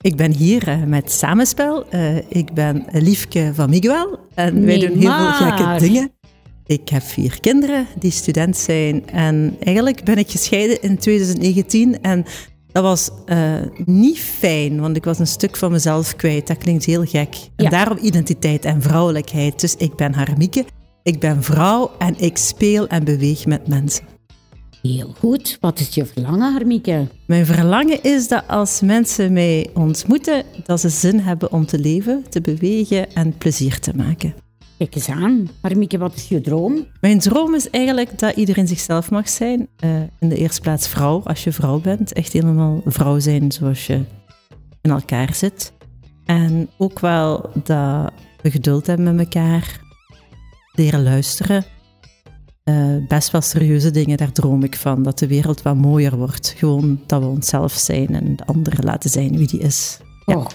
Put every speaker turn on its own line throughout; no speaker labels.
Ik ben hier uh, met Samenspel. Uh, ik ben Liefke van Miguel en
Nee,
wij doen heel
maar.
veel gekke dingen. Ik heb vier kinderen die student zijn en eigenlijk ben ik gescheiden in 2019 en dat was eh, niet fijn, want ik was een stuk van mezelf kwijt. Dat klinkt heel gek. En daarom identiteit en vrouwelijkheid. Dus ik ben Harmieke, ik ben vrouw en ik speel en beweeg met mensen.
Heel goed. Wat is je verlangen, Harmieke?
Mijn verlangen is dat als mensen mij ontmoeten, dat ze zin hebben om te leven, te bewegen en plezier te maken.
Kijk eens aan. Harmieke, wat is je droom?
Mijn droom is eigenlijk dat iedereen zichzelf mag zijn. Eh, in de eerste plaats vrouw, als je vrouw bent. Echt helemaal vrouw zijn zoals je in elkaar zit. En ook wel dat we geduld hebben met elkaar. Leren luisteren. Eh, best wel serieuze dingen, daar droom ik van. Dat de wereld wat mooier wordt. Gewoon dat we onszelf zijn en de andere laten zijn wie die is. Ja.
Oh,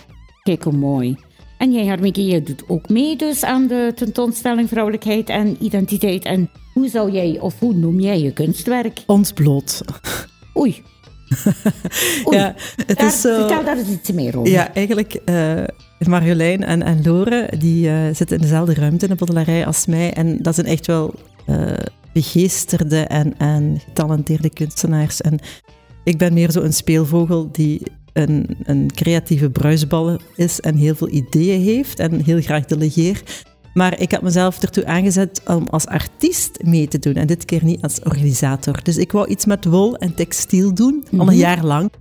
kijk hoe mooi. En jij, Harmieke, jij doet ook mee dus aan de tentoonstelling Vrouwelijkheid en Identiteit. En hoe zou jij, of hoe noem jij je kunstwerk?
Ons bloot.
Oei. Oei.
Ja, het
Daar-
is zo...
Vertel daar eens iets meer over.
Ja, eigenlijk uh, Marjolein en, en Lore, die uh, zitten in dezelfde ruimte in de botelarij als mij. En dat zijn echt wel uh, begeesterde en, en getalenteerde kunstenaars. En ik ben meer zo een speelvogel die een, een creatieve bruisbal is en heel veel ideeën heeft en heel graag delegeer. Maar ik had mezelf ertoe aangezet om als artiest mee te doen en dit keer niet als organisator. Dus ik wou iets met wol en textiel doen, mm -hmm. al een jaar lang.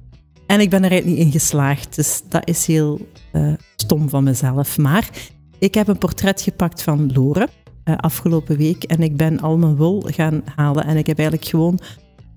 En ik ben er eigenlijk niet in geslaagd. Dus dat is heel uh, stom van mezelf. Maar ik heb een portret gepakt van Lore uh, afgelopen week en ik ben al mijn wol gaan halen. En ik heb eigenlijk gewoon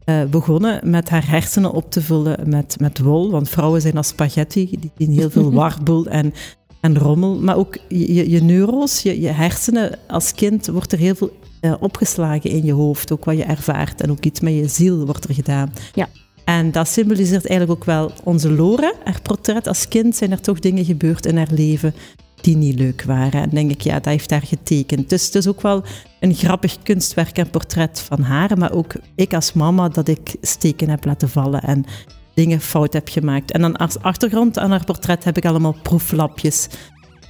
uh, begonnen met haar hersenen op te vullen met, met wol. Want vrouwen zijn als spaghetti, die zien heel veel warboel en, en rommel. Maar ook je, je neuro's, je, je hersenen als kind wordt er heel veel uh, opgeslagen in je hoofd. Ook wat je ervaart en ook iets met je ziel wordt er gedaan.
Ja.
En dat symboliseert eigenlijk ook wel onze Lore. Haar portret als kind zijn er toch dingen gebeurd in haar leven die niet leuk waren. En denk ik, ja, dat heeft haar getekend. Dus het is ook wel een grappig kunstwerk en portret van haar. Maar ook ik als mama, dat ik steken heb laten vallen en dingen fout heb gemaakt. En dan als achtergrond aan haar portret heb ik allemaal proeflapjes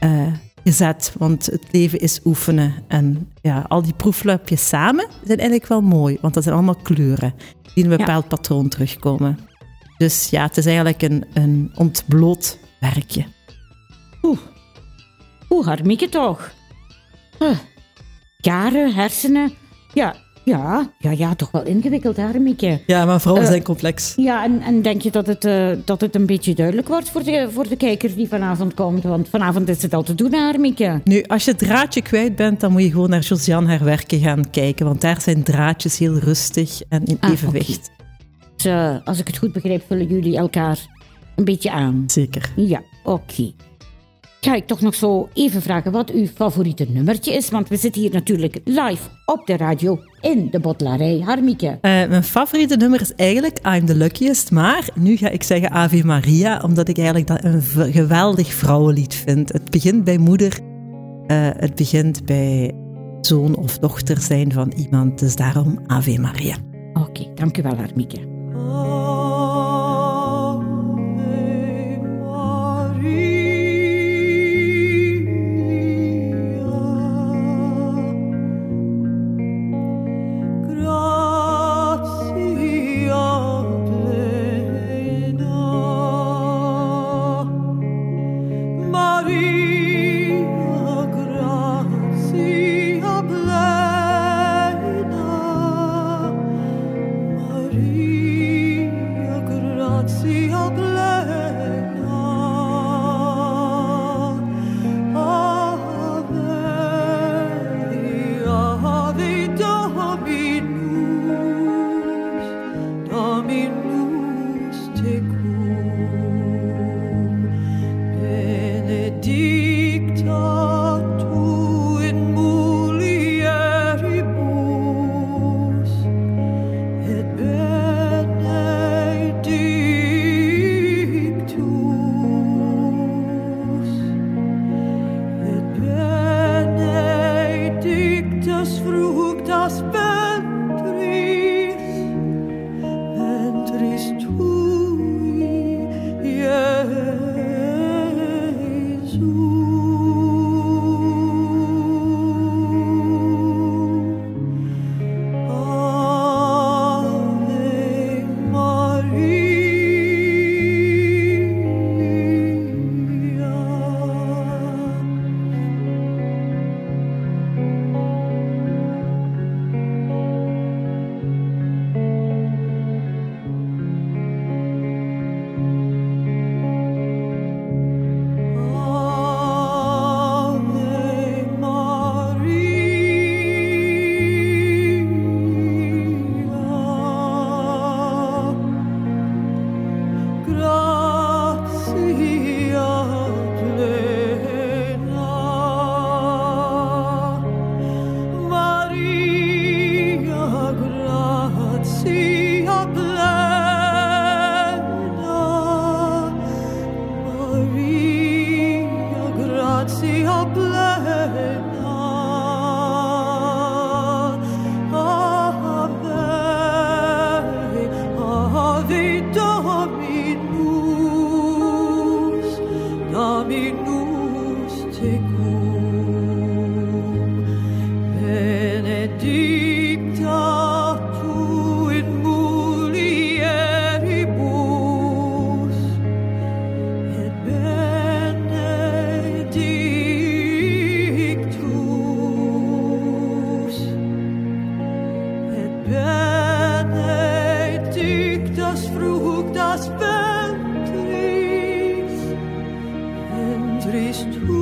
uh, gezet. Want het leven is oefenen. En ja, al die proeflapjes samen zijn eigenlijk wel mooi. Want dat zijn allemaal kleuren die in een bepaald ja. patroon terugkomen. Dus ja, het is eigenlijk een, een ontbloot werkje.
Oeh. Oeh, Harmieke toch. Huh. Jaren, hersenen. Ja, ja, ja, ja, toch wel ingewikkeld, Harmieke.
Ja, maar vrouwen uh, zijn complex.
Ja, en, en denk je dat het, uh, dat het een beetje duidelijk wordt voor de, voor de kijker die vanavond komt? Want vanavond is het al te doen, Harmieke.
Nu, als je het draadje kwijt bent, dan moet je gewoon naar Josiane haar werken gaan kijken. Want daar zijn draadjes heel rustig en in
Ah,
evenwicht.
Okay. Dus, uh, als ik het goed begrijp, vullen jullie elkaar een beetje aan.
Zeker.
Ja, oké. Okay. Ga ik toch nog zo even vragen wat uw favoriete nummertje is? Want we zitten hier natuurlijk live op de radio in de bottelarij. Harmieke.
Uh, mijn favoriete nummer is eigenlijk I'm the Luckiest. Maar nu ga ik zeggen Ave Maria, omdat ik eigenlijk dat een geweldig vrouwenlied vind. Het begint bij moeder. Uh, het begint bij zoon of dochter zijn van iemand. Dus daarom Ave Maria.
Oké, okay, dank u wel, Harmieke.
Maria,
genug das Bett. parmi nous, c'est just who